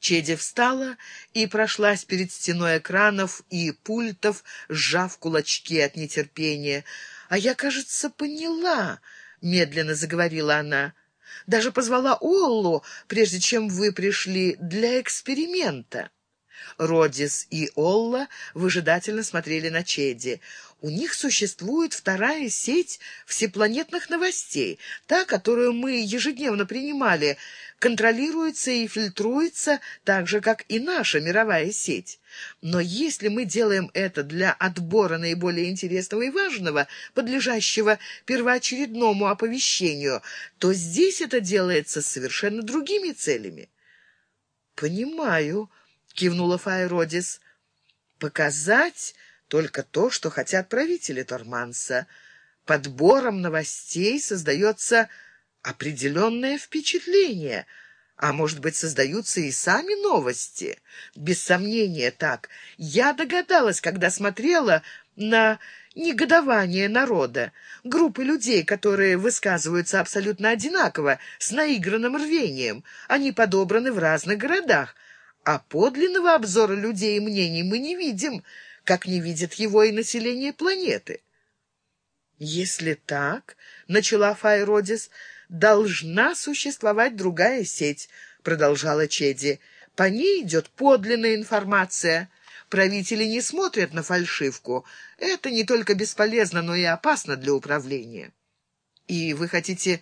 Чеди встала и прошлась перед стеной экранов и пультов, сжав кулачки от нетерпения. «А я, кажется, поняла», — медленно заговорила она. «Даже позвала Оллу, прежде чем вы пришли, для эксперимента». Родис и Олла выжидательно смотрели на Чеди. У них существует вторая сеть всепланетных новостей, та, которую мы ежедневно принимали, контролируется и фильтруется так же, как и наша мировая сеть. Но если мы делаем это для отбора наиболее интересного и важного, подлежащего первоочередному оповещению, то здесь это делается совершенно другими целями. «Понимаю», — кивнула Файродис. «Показать только то, что хотят правители Торманса. Подбором новостей создается определенное впечатление, а может быть, создаются и сами новости. Без сомнения так. Я догадалась, когда смотрела на негодование народа, группы людей, которые высказываются абсолютно одинаково, с наигранным рвением. Они подобраны в разных городах, а подлинного обзора людей и мнений мы не видим, как не видит его и население планеты. «Если так, — начала Файродис, — должна существовать другая сеть, — продолжала Чеди. По ней идет подлинная информация. Правители не смотрят на фальшивку. Это не только бесполезно, но и опасно для управления. И вы хотите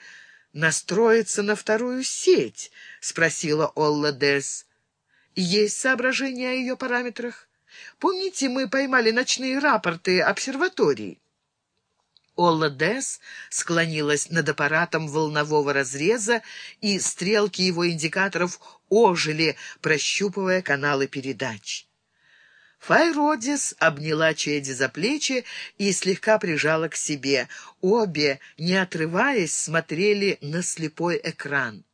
настроиться на вторую сеть? — спросила Олла Десс. Есть соображения о ее параметрах? Помните, мы поймали ночные рапорты обсерваторий? Олла Десс склонилась над аппаратом волнового разреза, и стрелки его индикаторов ожили, прощупывая каналы передач. Файродис обняла Чеди за плечи и слегка прижала к себе. Обе, не отрываясь, смотрели на слепой экран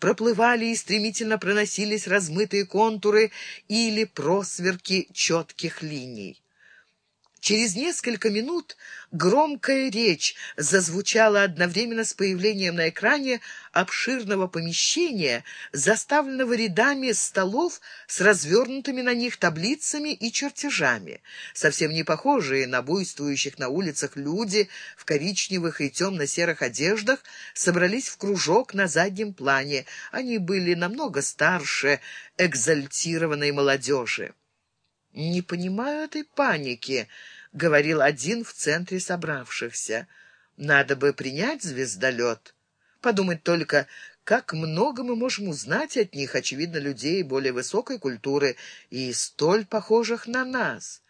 проплывали и стремительно проносились размытые контуры или просверки четких линий. Через несколько минут громкая речь зазвучала одновременно с появлением на экране обширного помещения, заставленного рядами столов с развернутыми на них таблицами и чертежами. Совсем не похожие на буйствующих на улицах люди в коричневых и темно-серых одеждах собрались в кружок на заднем плане. Они были намного старше экзальтированной молодежи. «Не понимаю этой паники», — говорил один в центре собравшихся. «Надо бы принять звездолет. Подумать только, как много мы можем узнать от них, очевидно, людей более высокой культуры и столь похожих на нас».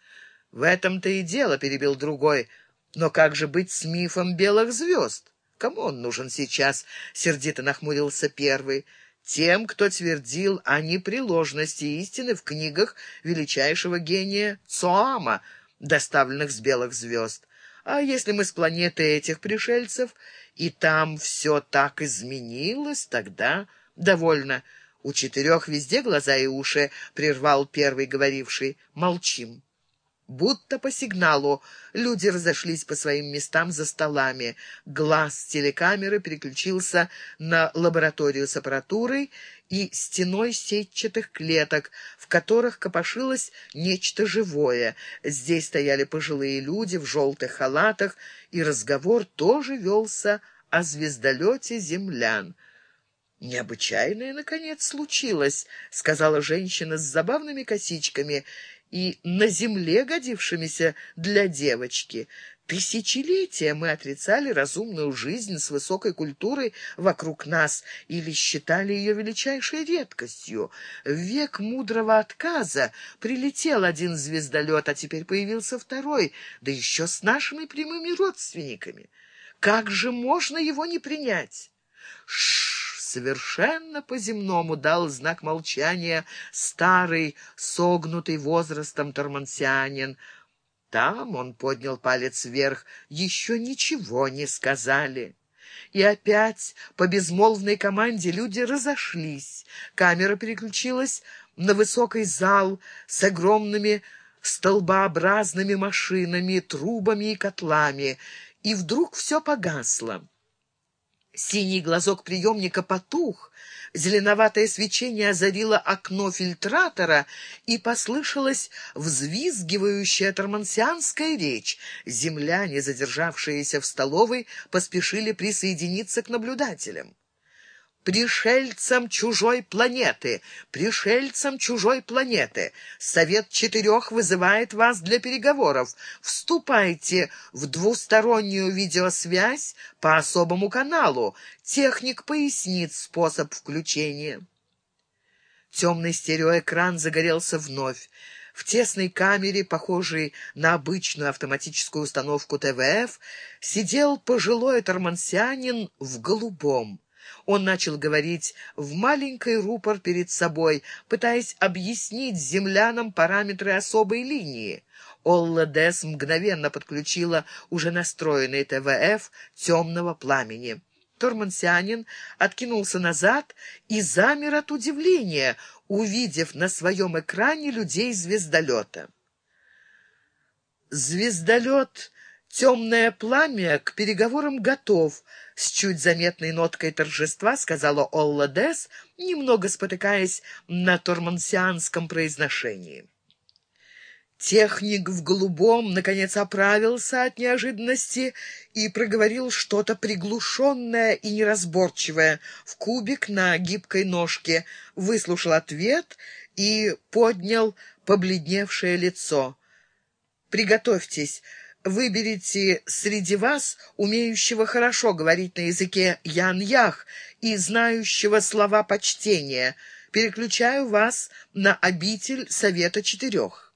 «В этом-то и дело», — перебил другой. «Но как же быть с мифом белых звезд? Кому он нужен сейчас?» — сердито нахмурился первый тем, кто твердил о непреложности истины в книгах величайшего гения Цоама, доставленных с белых звезд. А если мы с планеты этих пришельцев, и там все так изменилось, тогда довольно. У четырех везде глаза и уши, — прервал первый говоривший. Молчим. Будто по сигналу люди разошлись по своим местам за столами. Глаз телекамеры переключился на лабораторию с аппаратурой и стеной сетчатых клеток, в которых копошилось нечто живое. Здесь стояли пожилые люди в желтых халатах, и разговор тоже велся о звездолете землян. «Необычайное, наконец, случилось», — сказала женщина с забавными косичками и на земле годившимися для девочки. Тысячелетия мы отрицали разумную жизнь с высокой культурой вокруг нас или считали ее величайшей редкостью. В век мудрого отказа прилетел один звездолет, а теперь появился второй, да еще с нашими прямыми родственниками. Как же можно его не принять? Ш совершенно по-земному дал знак молчания старый, согнутый возрастом тормансианин. Там он поднял палец вверх, еще ничего не сказали. И опять по безмолвной команде люди разошлись. Камера переключилась на высокий зал с огромными столбообразными машинами, трубами и котлами, и вдруг все погасло. Синий глазок приемника потух, зеленоватое свечение озарило окно фильтратора, и послышалась взвизгивающая тормансианская речь. Земляне, задержавшиеся в столовой, поспешили присоединиться к наблюдателям пришельцам чужой планеты, пришельцам чужой планеты. Совет четырех вызывает вас для переговоров. Вступайте в двустороннюю видеосвязь по особому каналу. Техник пояснит способ включения. Темный стереоэкран загорелся вновь. В тесной камере, похожей на обычную автоматическую установку ТВФ, сидел пожилой тормансианин в голубом. Он начал говорить в маленький рупор перед собой, пытаясь объяснить землянам параметры особой линии. Олла Дес мгновенно подключила уже настроенный ТВФ темного пламени. Тормансианин откинулся назад и замер от удивления, увидев на своем экране людей звездолета. Звездолет «Темное пламя к переговорам готов», — с чуть заметной ноткой торжества сказала Олла Дес, немного спотыкаясь на тормансианском произношении. Техник в голубом, наконец, оправился от неожиданности и проговорил что-то приглушенное и неразборчивое в кубик на гибкой ножке, выслушал ответ и поднял побледневшее лицо. «Приготовьтесь». Выберите среди вас умеющего хорошо говорить на языке Ян-Ях и знающего слова почтения. Переключаю вас на обитель Совета Четырех.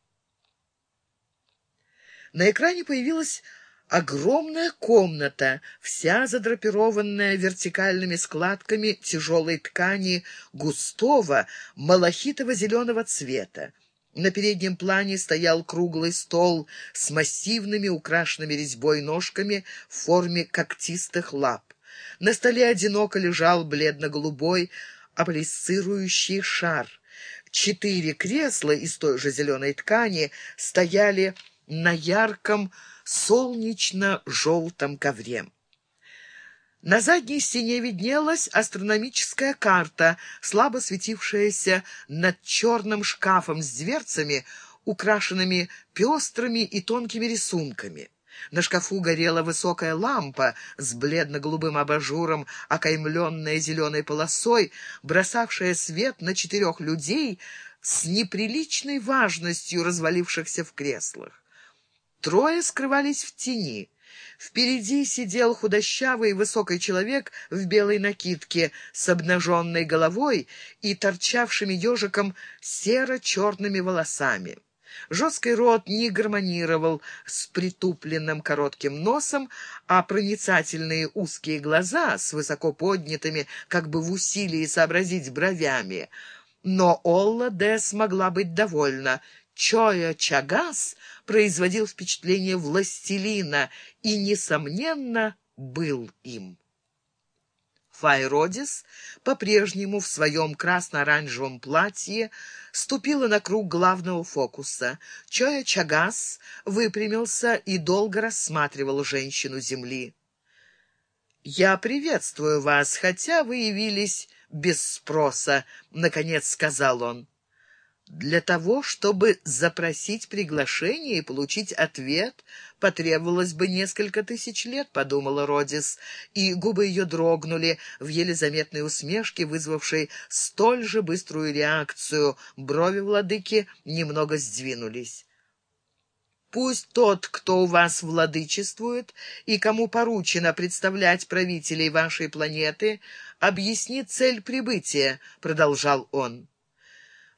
На экране появилась огромная комната, вся задрапированная вертикальными складками тяжелой ткани густого малахитово-зеленого цвета. На переднем плане стоял круглый стол с массивными, украшенными резьбой ножками в форме когтистых лап. На столе одиноко лежал бледно-голубой аполисцирующий шар. Четыре кресла из той же зеленой ткани стояли на ярком солнечно-желтом ковре. На задней стене виднелась астрономическая карта, слабо светившаяся над черным шкафом с дверцами, украшенными пестрыми и тонкими рисунками. На шкафу горела высокая лампа с бледно-голубым абажуром, окаймленная зеленой полосой, бросавшая свет на четырех людей с неприличной важностью развалившихся в креслах. Трое скрывались в тени — Впереди сидел худощавый высокий человек в белой накидке с обнаженной головой и торчавшими ежиком серо-черными волосами. Жесткий рот не гармонировал с притупленным коротким носом, а проницательные узкие глаза с высоко поднятыми, как бы в усилии сообразить бровями. Но Олла Де смогла быть довольна. Чоя Чагас производил впечатление властелина и, несомненно, был им. Файродис, по-прежнему в своем красно-оранжевом платье, ступила на круг главного фокуса. Чоя Чагас выпрямился и долго рассматривал женщину земли. «Я приветствую вас, хотя вы явились без спроса», — наконец сказал он. Для того, чтобы запросить приглашение и получить ответ, потребовалось бы несколько тысяч лет, подумала Родис, и губы ее дрогнули в еле заметной усмешке, вызвавшей столь же быструю реакцию. Брови владыки немного сдвинулись. Пусть тот, кто у вас владычествует и кому поручено представлять правителей вашей планеты, объяснит цель прибытия, продолжал он.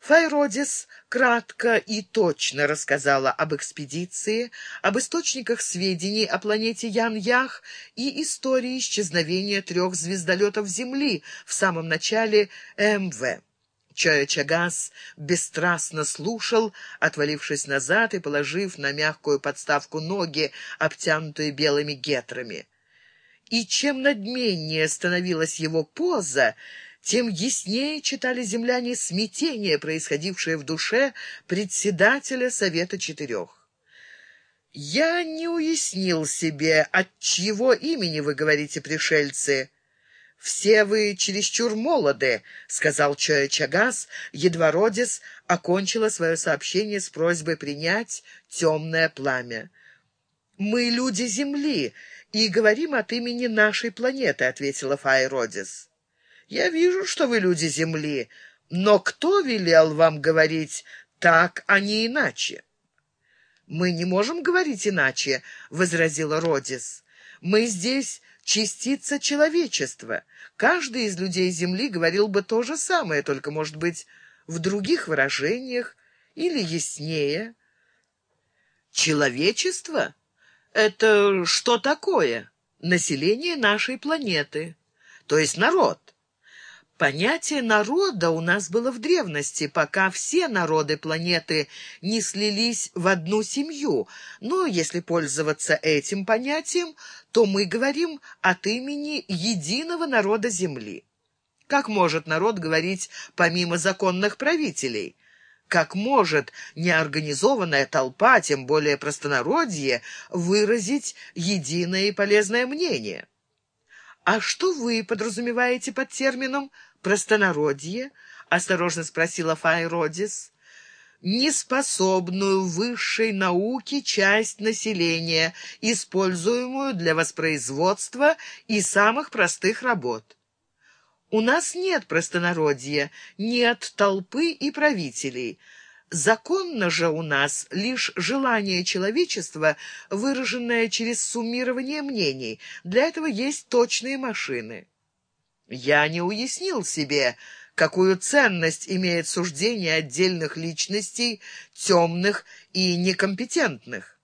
Файродис кратко и точно рассказала об экспедиции, об источниках сведений о планете Ян-Ях и истории исчезновения трех звездолетов Земли в самом начале МВ. Чая Чагас бесстрастно слушал, отвалившись назад и положив на мягкую подставку ноги, обтянутые белыми гетрами. И чем надменнее становилась его поза, тем яснее читали земляне смятение, происходившее в душе председателя Совета Четырех. «Я не уяснил себе, от чьего имени вы говорите, пришельцы?» «Все вы чересчур молоды», — сказал Чоя Чагас, едва Родис окончила свое сообщение с просьбой принять темное пламя. «Мы люди Земли и говорим от имени нашей планеты», — ответила Фай Родис. «Я вижу, что вы люди Земли, но кто велел вам говорить так, а не иначе?» «Мы не можем говорить иначе», — возразила Родис. «Мы здесь частица человечества. Каждый из людей Земли говорил бы то же самое, только, может быть, в других выражениях или яснее. Человечество — это что такое? Население нашей планеты, то есть народ. Понятие народа у нас было в древности, пока все народы планеты не слились в одну семью. Но если пользоваться этим понятием, то мы говорим от имени единого народа Земли. Как может народ говорить помимо законных правителей? Как может неорганизованная толпа, тем более простонародье, выразить единое и полезное мнение? А что вы подразумеваете под термином простонародье?» — осторожно спросила Файродис. «Неспособную высшей науке часть населения, используемую для воспроизводства и самых простых работ. У нас нет простонародья, нет толпы и правителей». Законно же у нас лишь желание человечества, выраженное через суммирование мнений. Для этого есть точные машины. Я не уяснил себе, какую ценность имеет суждение отдельных личностей, темных и некомпетентных.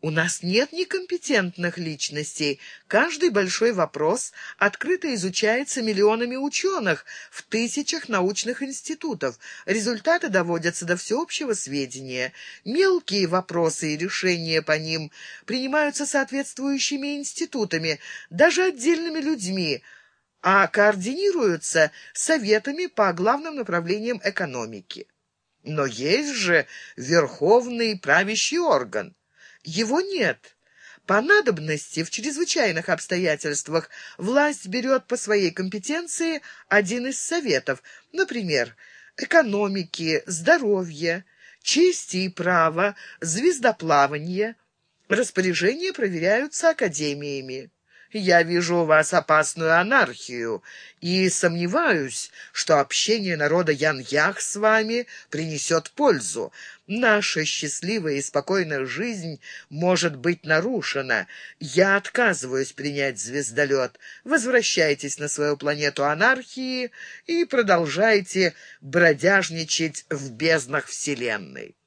У нас нет некомпетентных личностей. Каждый большой вопрос открыто изучается миллионами ученых в тысячах научных институтов. Результаты доводятся до всеобщего сведения. Мелкие вопросы и решения по ним принимаются соответствующими институтами, даже отдельными людьми – а координируются советами по главным направлениям экономики. Но есть же верховный правящий орган. Его нет. По надобности в чрезвычайных обстоятельствах власть берет по своей компетенции один из советов, например, экономики, здоровья, чести и права, звездоплавания. Распоряжения проверяются академиями. Я вижу у вас опасную анархию и сомневаюсь, что общение народа Ян-Ях с вами принесет пользу. Наша счастливая и спокойная жизнь может быть нарушена. Я отказываюсь принять звездолет. Возвращайтесь на свою планету анархии и продолжайте бродяжничать в безднах Вселенной.